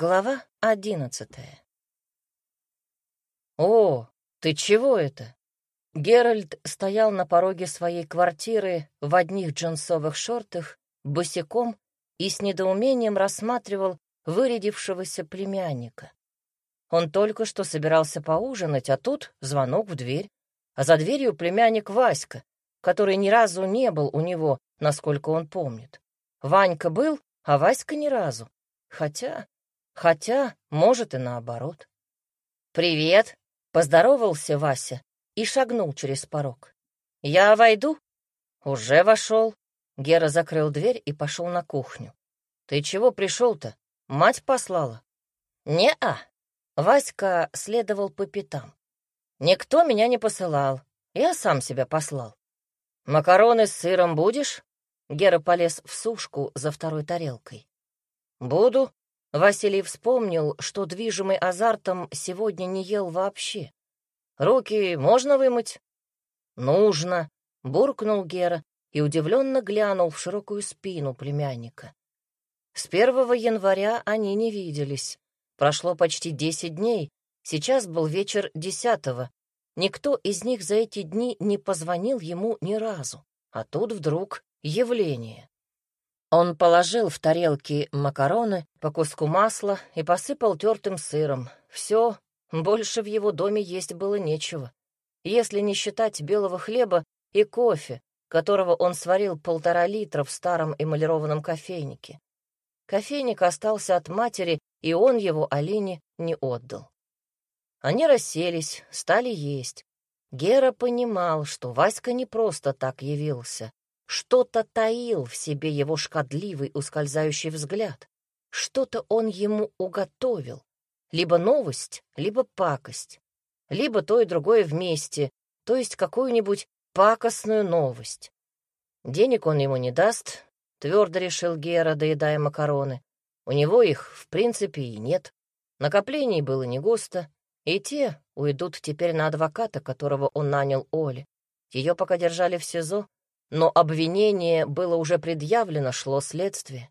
Глава одиннадцатая. «О, ты чего это?» Геральт стоял на пороге своей квартиры в одних джинсовых шортах, босиком и с недоумением рассматривал вырядившегося племянника. Он только что собирался поужинать, а тут звонок в дверь, а за дверью племянник Васька, который ни разу не был у него, насколько он помнит. Ванька был, а Васька ни разу. Хотя Хотя, может, и наоборот. «Привет!» — поздоровался Вася и шагнул через порог. «Я войду?» «Уже вошел». Гера закрыл дверь и пошел на кухню. «Ты чего пришел-то? Мать послала?» «Не-а». Васька следовал по пятам. «Никто меня не посылал. Я сам себя послал». «Макароны с сыром будешь?» Гера полез в сушку за второй тарелкой. «Буду», Василий вспомнил, что, движимый азартом, сегодня не ел вообще. «Руки можно вымыть?» «Нужно», — буркнул Гера и удивленно глянул в широкую спину племянника. С первого января они не виделись. Прошло почти десять дней, сейчас был вечер десятого. Никто из них за эти дни не позвонил ему ни разу, а тут вдруг явление. Он положил в тарелки макароны, по куску масла и посыпал тертым сыром. Все, больше в его доме есть было нечего. Если не считать белого хлеба и кофе, которого он сварил полтора литра в старом эмалированном кофейнике. Кофейник остался от матери, и он его Алине не отдал. Они расселись, стали есть. Гера понимал, что Васька не просто так явился. Что-то таил в себе его шкодливый ускользающий взгляд. Что-то он ему уготовил. Либо новость, либо пакость. Либо то и другое вместе, то есть какую-нибудь пакостную новость. Денег он ему не даст, твердо решил Гера, доедая макароны. У него их, в принципе, и нет. Накоплений было не густо, и те уйдут теперь на адвоката, которого он нанял Оле. Ее пока держали в СИЗО, но обвинение было уже предъявлено, шло следствие.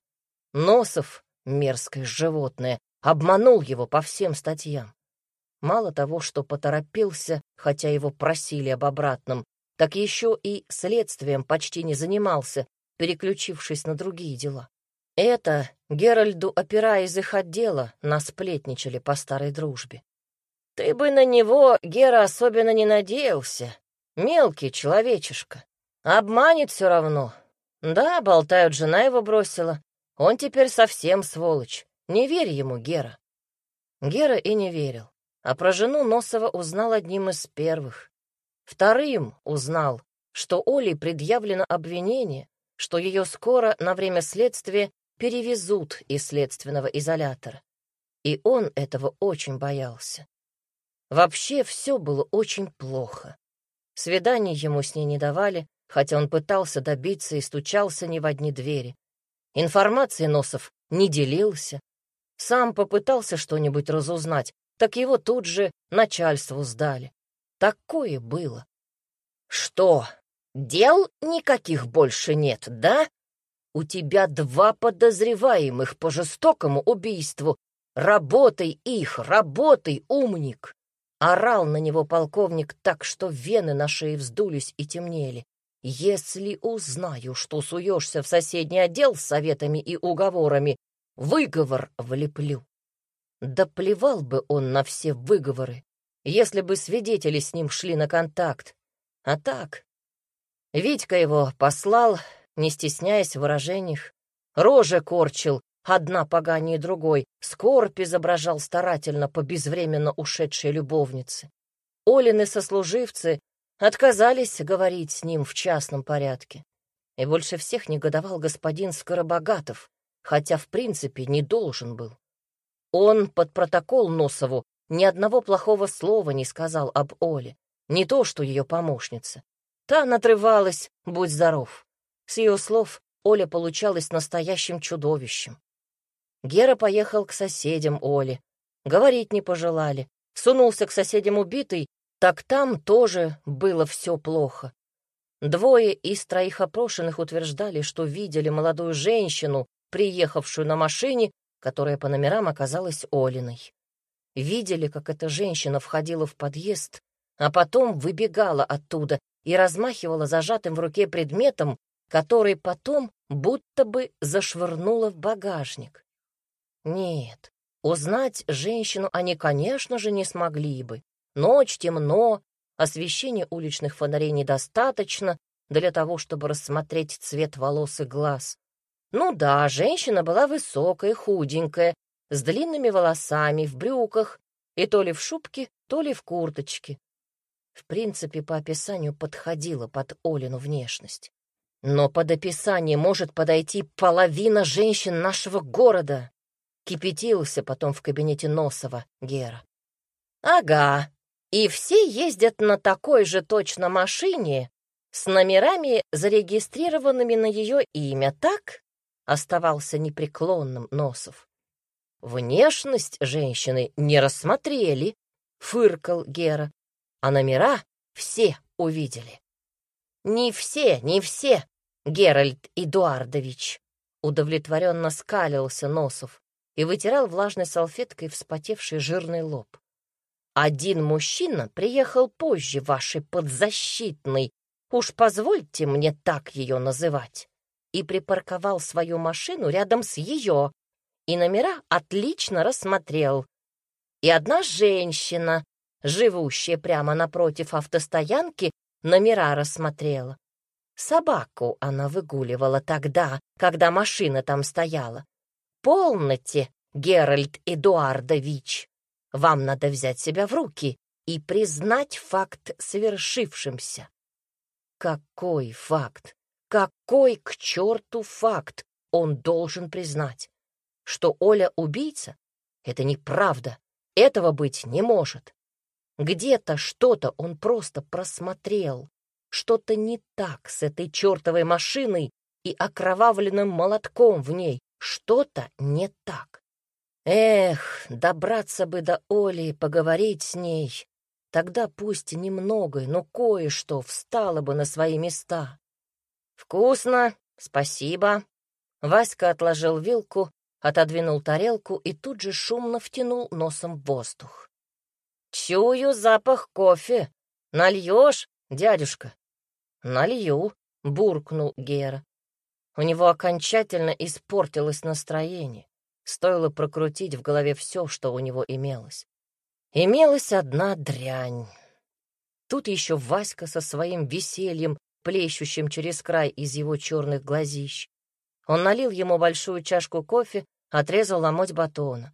Носов, мерзкое животное, обманул его по всем статьям. Мало того, что поторопился, хотя его просили об обратном, так еще и следствием почти не занимался, переключившись на другие дела. Это Геральду, опера из их отдела, насплетничали по старой дружбе. Ты бы на него, Гера, особенно не надеялся. Мелкий человечишка. Обманет все равно. Да, болтают, жена его бросила. Он теперь совсем сволочь. Не верь ему, Гера. Гера и не верил. А про жену Носова узнал одним из первых. Вторым узнал, что Оле предъявлено обвинение, что ее скоро на время следствия перевезут из следственного изолятора. И он этого очень боялся. Вообще все было очень плохо. Свиданий ему с ней не давали, хотя он пытался добиться и стучался не в одни двери. Информации Носов не делился. Сам попытался что-нибудь разузнать, так его тут же начальству сдали. Такое было. «Что, дел никаких больше нет, да? У тебя два подозреваемых по жестокому убийству. Работай их, работай, умник!» Орал на него полковник так, что вены на шее вздулись и темнели. Если узнаю, что суешься в соседний отдел с советами и уговорами, выговор влеплю. Да плевал бы он на все выговоры, если бы свидетели с ним шли на контакт. А так... Витька его послал, не стесняясь в выражениях, рожи корчил, одна поганее другой, скорбь изображал старательно по безвременно ушедшей любовнице. Олины сослуживцы Отказались говорить с ним в частном порядке. И больше всех негодовал господин Скоробогатов, хотя в принципе не должен был. Он под протокол Носову ни одного плохого слова не сказал об Оле, не то что ее помощница. Та надрывалась, будь здоров. С ее слов Оля получалась настоящим чудовищем. Гера поехал к соседям Оли. Говорить не пожелали. Сунулся к соседям убитый так там тоже было все плохо. Двое из троих опрошенных утверждали, что видели молодую женщину, приехавшую на машине, которая по номерам оказалась Олиной. Видели, как эта женщина входила в подъезд, а потом выбегала оттуда и размахивала зажатым в руке предметом, который потом будто бы зашвырнула в багажник. Нет, узнать женщину они, конечно же, не смогли бы. Ночь темно, освещения уличных фонарей недостаточно для того, чтобы рассмотреть цвет волос и глаз. Ну да, женщина была высокая, худенькая, с длинными волосами, в брюках, и то ли в шубке, то ли в курточке. В принципе, по описанию подходила под Олину внешность. Но под описание может подойти половина женщин нашего города. Кипятился потом в кабинете Носова Гера. Ага, и все ездят на такой же точно машине с номерами, зарегистрированными на ее имя, так? Оставался непреклонным Носов. Внешность женщины не рассмотрели, фыркал Гера, а номера все увидели. «Не все, не все, Геральт Эдуардович!» Удовлетворенно скалился Носов и вытирал влажной салфеткой вспотевший жирный лоб. «Один мужчина приехал позже вашей подзащитной, уж позвольте мне так ее называть, и припарковал свою машину рядом с ее, и номера отлично рассмотрел. И одна женщина, живущая прямо напротив автостоянки, номера рассмотрела. Собаку она выгуливала тогда, когда машина там стояла. Полноте, Геральт Эдуардович, вам надо взять себя в руки и признать факт совершившимся. Какой факт? Какой к черту факт он должен признать? Что Оля убийца? Это неправда. Этого быть не может. Где-то что-то он просто просмотрел. Что-то не так с этой чертовой машиной и окровавленным молотком в ней. Что-то не так. Эх, добраться бы до Оли поговорить с ней. Тогда пусть немного, но кое-что встало бы на свои места. «Вкусно, спасибо». Васька отложил вилку, отодвинул тарелку и тут же шумно втянул носом в воздух. «Чую запах кофе. Нальешь, дядюшка?» «Налью», — буркнул Гера. У него окончательно испортилось настроение. Стоило прокрутить в голове все, что у него имелось. Имелась одна дрянь. Тут еще Васька со своим весельем, плещущим через край из его черных глазищ. Он налил ему большую чашку кофе, отрезал ломоть батона.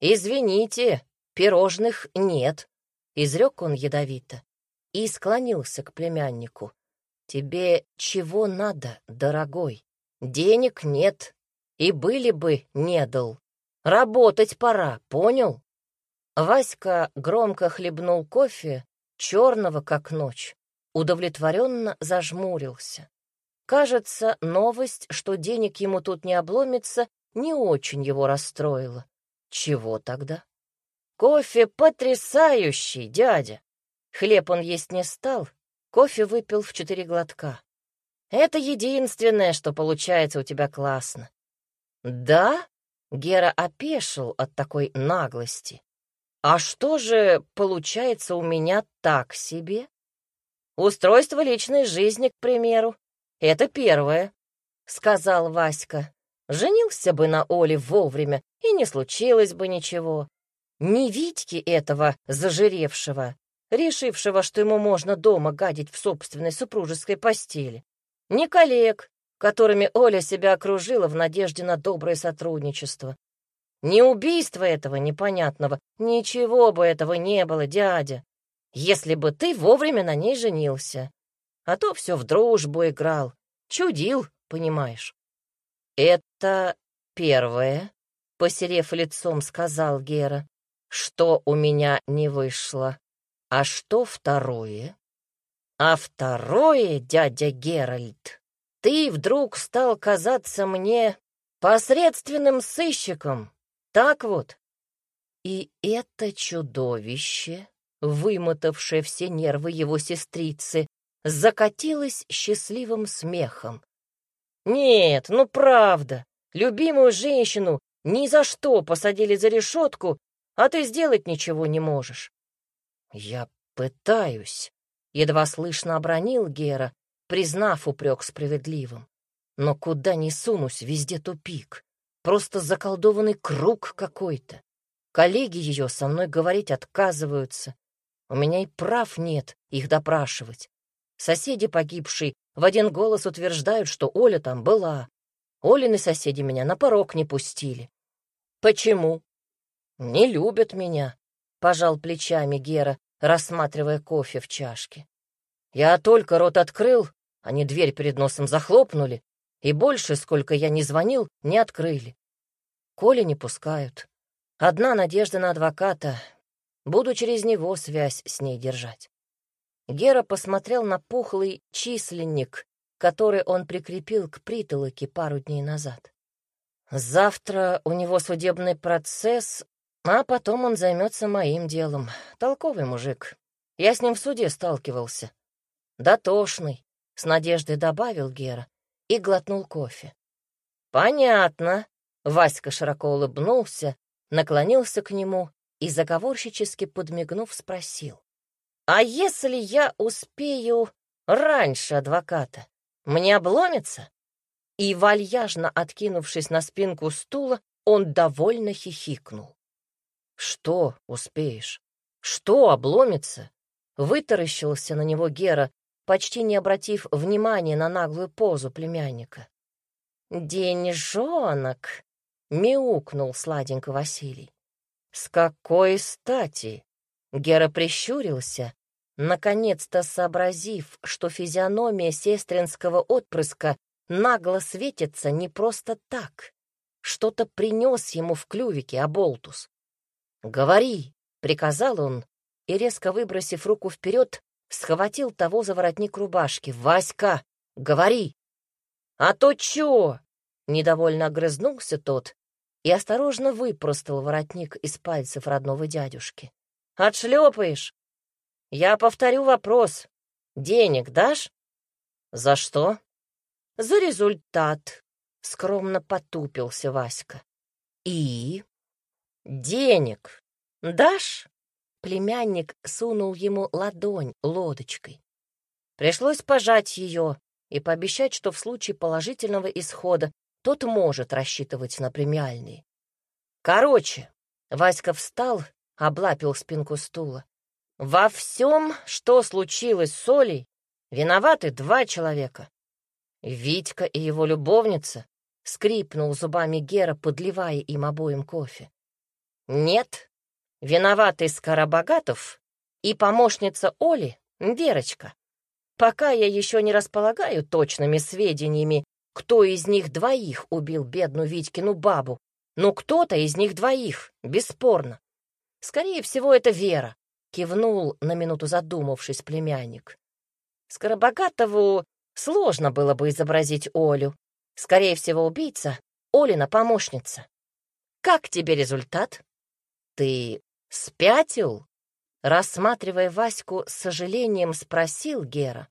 «Извините, пирожных нет», — изрек он ядовито и склонился к племяннику. «Тебе чего надо, дорогой? Денег нет, и были бы не дал. Работать пора, понял?» Васька громко хлебнул кофе, черного как ночь, удовлетворенно зажмурился. Кажется, новость, что денег ему тут не обломится, не очень его расстроила. Чего тогда? Кофе потрясающий, дядя. Хлеб он есть не стал, кофе выпил в четыре глотка. Это единственное, что получается у тебя классно. Да? Гера опешил от такой наглости. А что же получается у меня так себе? Устройство личной жизни, к примеру. Это первое, — сказал Васька. Женился бы на Оле вовремя, и не случилось бы ничего. Не Витьки этого зажиревшего, решившего, что ему можно дома гадить в собственной супружеской постели. Не коллег, которыми Оля себя окружила в надежде на доброе сотрудничество. Не убийство этого непонятного, ничего бы этого не было, дядя, если бы ты вовремя на ней женился. А то все в дружбу играл, чудил, понимаешь. Это первое, посерев лицом, сказал Гера что у меня не вышло. А что второе? А второе, дядя Геральт, ты вдруг стал казаться мне посредственным сыщиком, так вот? И это чудовище, вымотавшее все нервы его сестрицы, закатилось счастливым смехом. Нет, ну правда, любимую женщину ни за что посадили за решетку, а ты сделать ничего не можешь. Я пытаюсь, едва слышно обронил Гера, признав упрек справедливым. Но куда ни сунусь, везде тупик. Просто заколдованный круг какой-то. Коллеги ее со мной говорить отказываются. У меня и прав нет их допрашивать. Соседи погибшие в один голос утверждают, что Оля там была. Олины соседи меня на порог не пустили. Почему? Не любят меня, пожал плечами Гера, рассматривая кофе в чашке. Я только рот открыл, они дверь перед носом захлопнули, и больше, сколько я не звонил, не открыли. Коля не пускают. Одна надежда на адвоката. Буду через него связь с ней держать. Гера посмотрел на пухлый численник, который он прикрепил к притолоке пару дней назад. Завтра у него судебный процесс, а потом он займется моим делом. Толковый мужик. Я с ним в суде сталкивался. Дотошный, с надеждой добавил Гера и глотнул кофе. Понятно. Васька широко улыбнулся, наклонился к нему и, заговорщически подмигнув, спросил. «А если я успею раньше адвоката, мне обломится?» И, вальяжно откинувшись на спинку стула, он довольно хихикнул. «Что успеешь? Что обломится?» Вытаращился на него Гера, почти не обратив внимания на наглую позу племянника. «Деньжонок!» — мяукнул сладенько Василий. «С какой стати?» Гера прищурился, наконец-то сообразив, что физиономия сестринского отпрыска нагло светится не просто так. Что-то принес ему в клювике оболтус. «Говори!» — приказал он, и, резко выбросив руку вперед, схватил того за воротник рубашки. «Васька, говори!» «А то чё?» — недовольно огрызнулся тот и осторожно выпростал воротник из пальцев родного дядюшки. «Отшлепаешь? Я повторю вопрос. Денег дашь?» «За что?» «За результат», — скромно потупился Васька. «И?» «Денег дашь?» Племянник сунул ему ладонь лодочкой. Пришлось пожать ее и пообещать, что в случае положительного исхода тот может рассчитывать на премиальные. Короче, Васька встал, облапил спинку стула. Во всем, что случилось с Олей, виноваты два человека. Витька и его любовница, скрипнул зубами Гера, подливая им обоим кофе. Нет, Виноватый Скоробогатов и помощница Оли, Верочка. Пока я еще не располагаю точными сведениями, кто из них двоих убил бедную Витькину бабу, но кто-то из них двоих, бесспорно. Скорее всего, это Вера, кивнул на минуту задумавшись племянник. Скоробогатову сложно было бы изобразить Олю. Скорее всего, убийца — Олина помощница. Как тебе результат? Ты «Спятил?» Рассматривая Ваську с сожалением, спросил Гера.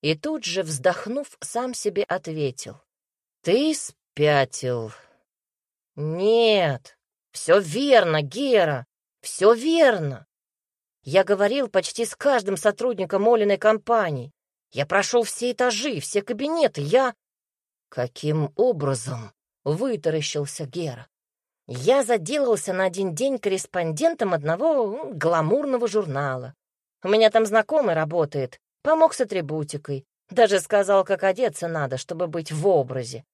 И тут же, вздохнув, сам себе ответил. «Ты спятил». «Нет, все верно, Гера, все верно. Я говорил почти с каждым сотрудником Олиной компании. Я прошел все этажи, все кабинеты, я...» «Каким образом?» — вытаращился Гера. Я заделался на один день корреспондентом одного гламурного журнала. У меня там знакомый работает, помог с атрибутикой, даже сказал, как одеться надо, чтобы быть в образе.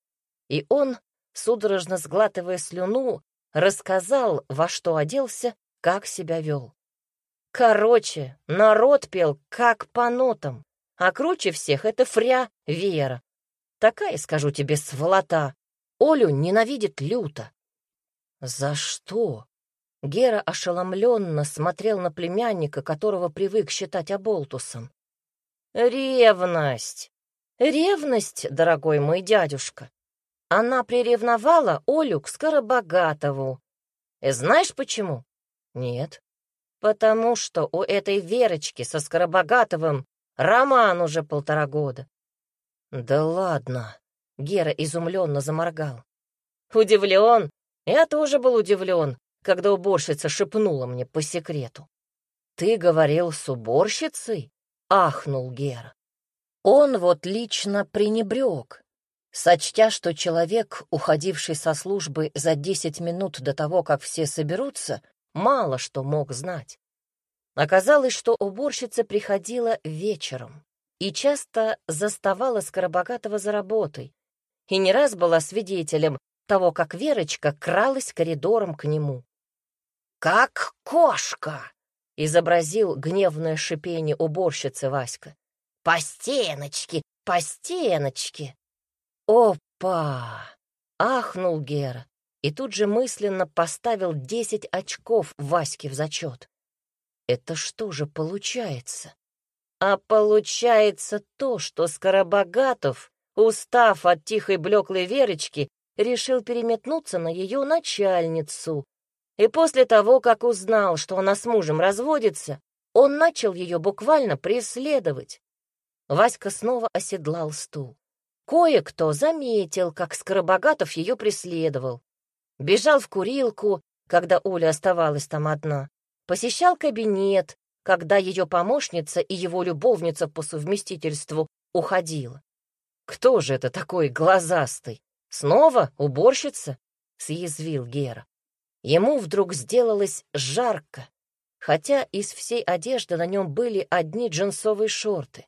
И он, судорожно сглатывая слюну, рассказал, во что оделся, как себя вел. Короче, народ пел как по нотам, а круче всех это фря Вера. Такая, скажу тебе, сволота. Олю ненавидит люто. «За что?» Гера ошеломленно смотрел на племянника, которого привык считать оболтусом. «Ревность! Ревность, дорогой мой дядюшка! Она приревновала Олю к Скоробогатову. И знаешь почему? Нет. Потому что у этой Верочки со Скоробогатовым роман уже полтора года. Да ладно. Гера изумленно заморгал. Удивлен? Я тоже был удивлен, когда уборщица шепнула мне по секрету. «Ты говорил с уборщицей?» — ахнул Гера. Он вот лично пренебрег, сочтя, что человек, уходивший со службы за десять минут до того, как все соберутся, мало что мог знать. Оказалось, что уборщица приходила вечером и часто заставала Скоробогатого за работой, и не раз была свидетелем того, как Верочка кралась коридором к нему. «Как кошка!» — изобразил гневное шипение уборщицы Васька. «По стеночке, по стеночке!» «Опа!» — ахнул Гера и тут же мысленно поставил десять очков Ваське в зачет. «Это что же получается?» «А получается то, что Скоробогатов, устав от тихой блеклой Верочки, решил переметнуться на ее начальницу, и после того, как узнал, что она с мужем разводится, он начал ее буквально преследовать. Васька снова оседлал стул. Кое-кто заметил, как Скоробогатов ее преследовал. Бежал в курилку, когда Оля оставалась там одна. Посещал кабинет, когда ее помощница и его любовница по совместительству уходила. «Кто же это такой глазастый? Снова уборщица?» — съязвил Гера. Ему вдруг сделалось жарко, хотя из всей одежды на нем были одни джинсовые шорты.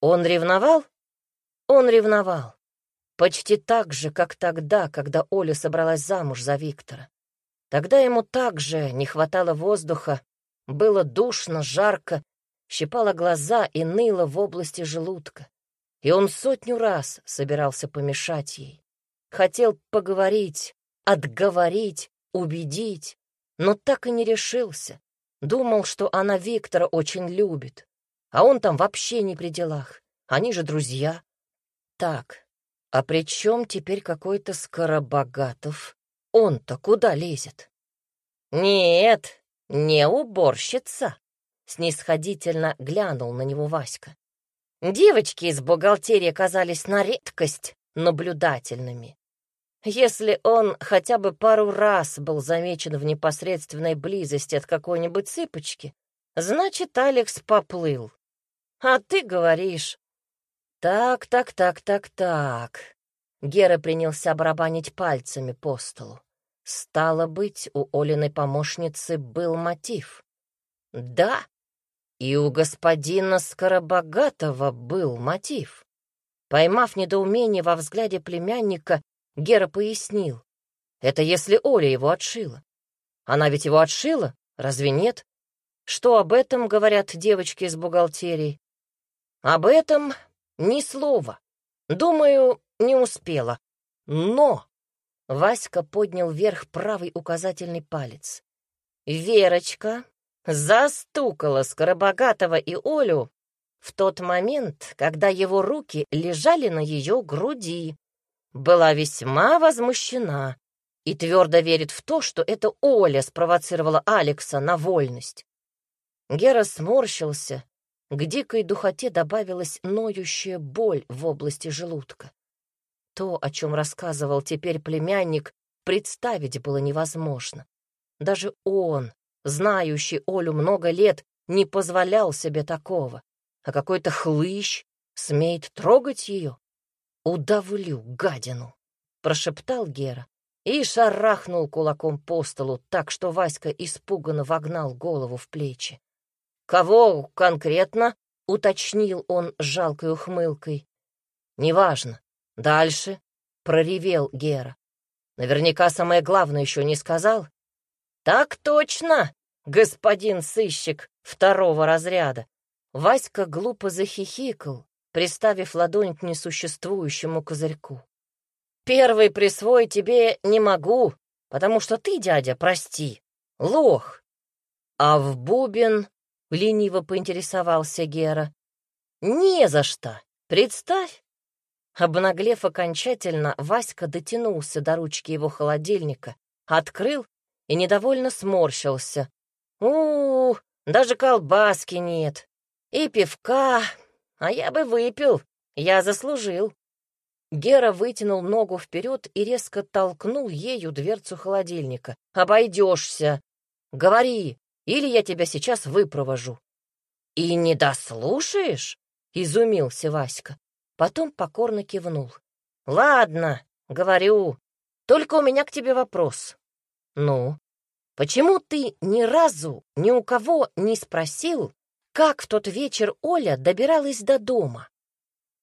Он ревновал? Он ревновал. Почти так же, как тогда, когда Оля собралась замуж за Виктора. Тогда ему также не хватало воздуха, было душно, жарко, щипало глаза и ныло в области желудка. И он сотню раз собирался помешать ей. Хотел поговорить, отговорить, убедить, но так и не решился. Думал, что она Виктора очень любит, а он там вообще не при делах. Они же друзья. Так, а при чем теперь какой-то Скоробогатов? Он-то куда лезет? Нет, не уборщица, снисходительно глянул на него Васька. Девочки из бухгалтерии казались на редкость наблюдательными. Если он хотя бы пару раз был замечен в непосредственной близости от какой-нибудь цыпочки, значит, Алекс поплыл. А ты говоришь... Так, так, так, так, так. Гера принялся барабанить пальцами по столу. Стало быть, у Олиной помощницы был мотив. Да, и у господина Скоробогатого был мотив. Поймав недоумение во взгляде племянника, Гера пояснил. Это если Оля его отшила. Она ведь его отшила, разве нет? Что об этом говорят девочки из бухгалтерии? Об этом ни слова. Думаю, не успела. Но... Васька поднял вверх правый указательный палец. Верочка застукала Скоробогатого и Олю в тот момент, когда его руки лежали на ее груди была весьма возмущена и твердо верит в то, что это Оля спровоцировала Алекса на вольность. Гера сморщился, к дикой духоте добавилась ноющая боль в области желудка. То, о чем рассказывал теперь племянник, представить было невозможно. Даже он, знающий Олю много лет, не позволял себе такого, а какой-то хлыщ смеет трогать ее. «Удавлю, гадину!» — прошептал Гера и шарахнул кулаком по столу так, что Васька испуганно вогнал голову в плечи. «Кого конкретно?» — уточнил он жалкой ухмылкой. «Неважно. Дальше», — проревел Гера. «Наверняка самое главное еще не сказал». «Так точно, господин сыщик второго разряда». Васька глупо захихикал, приставив ладонь к несуществующему козырьку. «Первый присвоить тебе не могу, потому что ты, дядя, прости, лох». А в бубен лениво поинтересовался Гера. «Не за что, представь». Обнаглев окончательно, Васька дотянулся до ручки его холодильника, открыл и недовольно сморщился. -у, -у даже колбаски нет. И пивка, а я бы выпил, я заслужил. Гера вытянул ногу вперед и резко толкнул ею дверцу холодильника. «Обойдешься! Говори, или я тебя сейчас выпровожу». «И не дослушаешь?» — изумился Васька. Потом покорно кивнул. «Ладно, говорю. Только у меня к тебе вопрос. Ну, почему ты ни разу ни у кого не спросил, как в тот вечер Оля добиралась до дома?»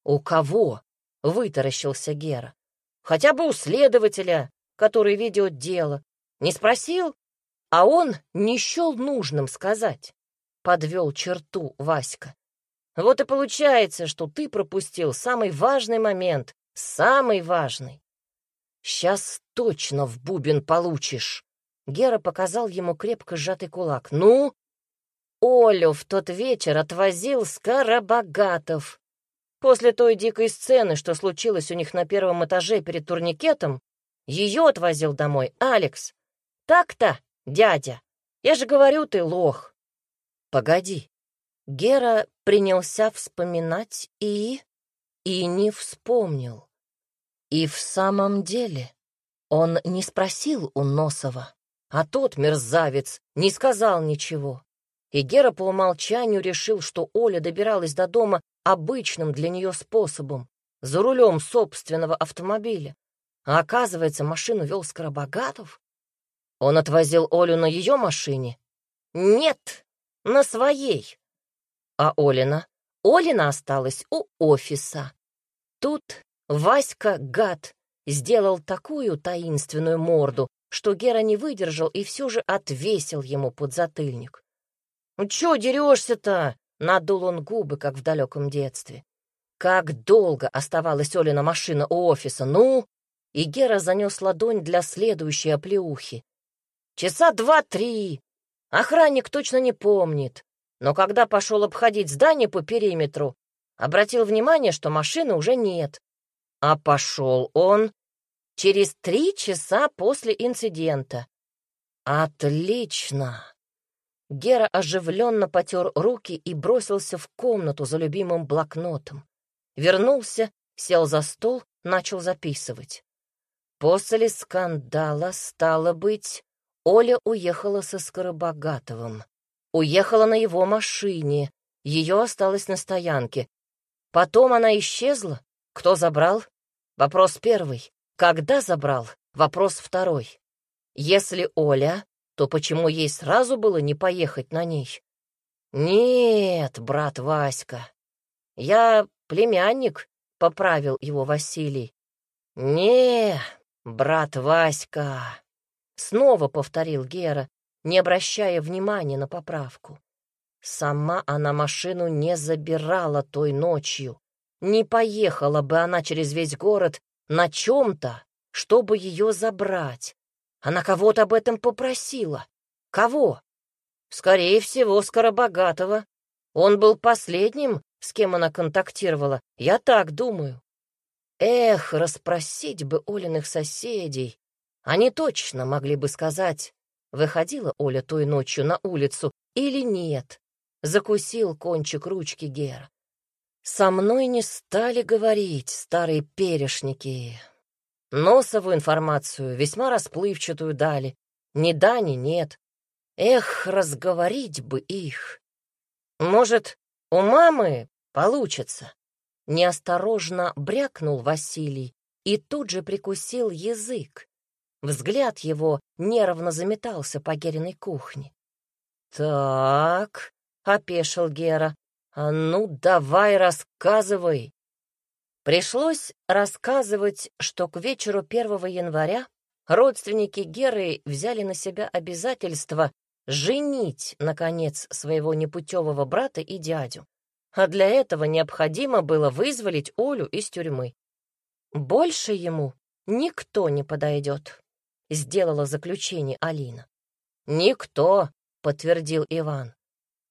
«У кого?» — вытаращился Гера. «Хотя бы у следователя, который ведет дело. Не спросил, а он не счел нужным сказать. Подвел черту Васька. Вот и получается, что ты пропустил самый важный момент, самый важный. Сейчас точно в бубен получишь. Гера показал ему крепко сжатый кулак. Ну? Олю в тот вечер отвозил Скоробогатов. После той дикой сцены, что случилось у них на первом этаже перед турникетом, ее отвозил домой Алекс. Так-то, дядя. Я же говорю, ты лох. Погоди. Гера принялся вспоминать и... и не вспомнил. И в самом деле он не спросил у Носова, а тот мерзавец не сказал ничего. И Гера по умолчанию решил, что Оля добиралась до дома обычным для нее способом, за рулем собственного автомобиля. А оказывается, машину вел Скоробогатов. Он отвозил Олю на ее машине? Нет, на своей. А Олина? Олина осталась у офиса. Тут Васька, гад, сделал такую таинственную морду, что Гера не выдержал и все же отвесил ему подзатыльник. «Ну чё дерешься-то?» — надул он губы, как в далеком детстве. Как долго оставалась Олина машина у офиса? Ну? И Гера занес ладонь для следующей оплеухи. Часа два-три. Охранник точно не помнит. Но когда пошел обходить здание по периметру, обратил внимание, что машины уже нет. А пошел он через три часа после инцидента. Отлично! Гера оживленно потер руки и бросился в комнату за любимым блокнотом. Вернулся, сел за стол, начал записывать. После скандала, стало быть, Оля уехала со Скоробогатовым. Уехала на его машине, ее осталось на стоянке. Потом она исчезла. Кто забрал? Вопрос первый. Когда забрал? Вопрос второй. Если Оля, то почему ей сразу было не поехать на ней? Нет, брат Васька. Я племянник, — поправил его Василий. Не, брат Васька. Снова повторил Гера, не обращая внимания на поправку. Сама она машину не забирала той ночью. Не поехала бы она через весь город на чем-то, чтобы ее забрать. Она кого-то об этом попросила. Кого? Скорее всего, Скоробогатого. Он был последним, с кем она контактировала. Я так думаю. Эх, расспросить бы Олиных соседей. Они точно могли бы сказать, выходила Оля той ночью на улицу или нет. Закусил кончик ручки Гера. Со мной не стали говорить старые перешники. Носовую информацию, весьма расплывчатую дали. Ни да, ни нет. Эх, разговорить бы их. Может, у мамы получится. Неосторожно брякнул Василий и тут же прикусил язык. Взгляд его нервно заметался по Гериной кухне. «Так», — опешил Гера, «А ну, давай рассказывай!» Пришлось рассказывать, что к вечеру 1 января родственники Геры взяли на себя обязательство женить, наконец, своего непутевого брата и дядю. А для этого необходимо было вызволить Олю из тюрьмы. Больше ему никто не подойдет, сделала заключение Алина. Никто, подтвердил Иван.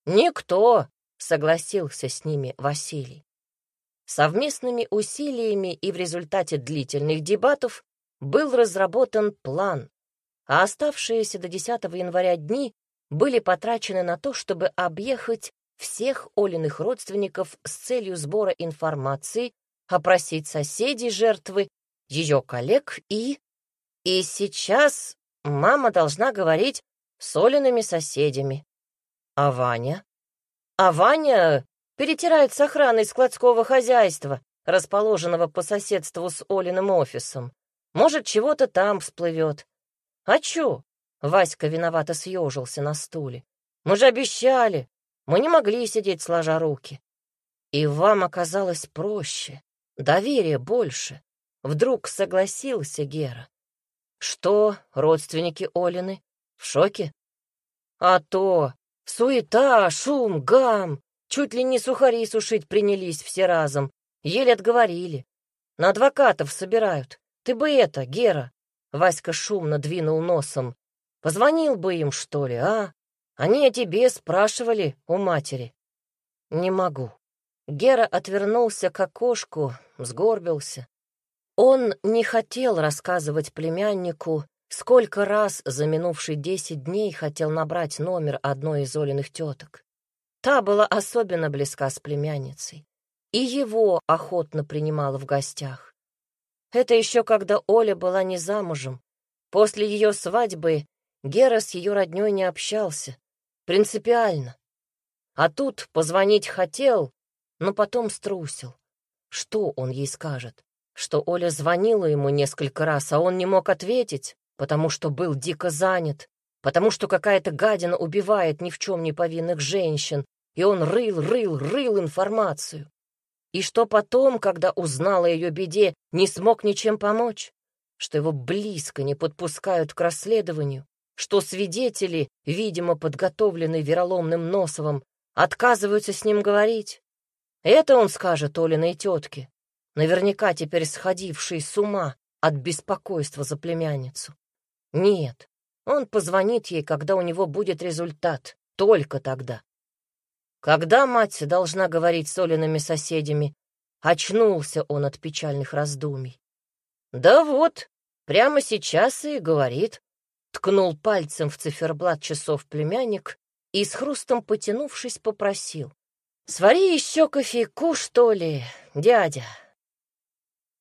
Никто, согласился с ними Василий. Совместными усилиями и в результате длительных дебатов был разработан план, а оставшиеся до 10 января дни были потрачены на то, чтобы объехать всех Олиных родственников с целью сбора информации опросить соседей жертвы, ее коллег и... И сейчас мама должна говорить с Олиными соседями. А Ваня? А Ваня перетирает с охраной складского хозяйства, расположенного по соседству с Олиным офисом. Может, чего-то там всплывет. А чё? Васька виновато съежился на стуле. Мы же обещали. Мы не могли сидеть сложа руки. И вам оказалось проще, доверия больше. Вдруг согласился Гера. Что, родственники Олины, в шоке? А то, суета, шум, гам, чуть ли не сухари сушить принялись все разом, еле отговорили. На адвокатов собирают. Ты бы это, Гера, Васька шумно двинул носом. Позвонил бы им, что ли, а? Они о тебе спрашивали у матери. Не могу. Гера отвернулся к окошку, сгорбился. Он не хотел рассказывать племяннику, сколько раз за минувшие десять дней хотел набрать номер одной из Олиных теток. Та была особенно близка с племянницей, и его охотно принимала в гостях. Это еще когда Оля была не замужем. После ее свадьбы Гера с ее родней не общался. Принципиально. А тут позвонить хотел, но потом струсил. Что он ей скажет? Что Оля звонила ему несколько раз, а он не мог ответить, потому что был дико занят, потому что какая-то гадина убивает ни в чем не повинных женщин, и он рыл, рыл, рыл информацию. И что потом, когда узнал о ее беде, не смог ничем помочь? Что его близко не подпускают к расследованию? Что свидетели, видимо, подготовленные Вероломным Носовым, отказываются с ним говорить? Это он скажет Олиной тетке, наверняка теперь сходившей с ума от беспокойства за племянницу. Нет, он позвонит ей, когда у него будет результат, только тогда. Когда мать должна говорить с Олиными соседями, очнулся он от печальных раздумий. Да вот, прямо сейчас и говорит. Ткнул пальцем в циферблат часов племянник и с хрустом потянувшись попросил. «Свари еще кофейку, что ли, дядя?»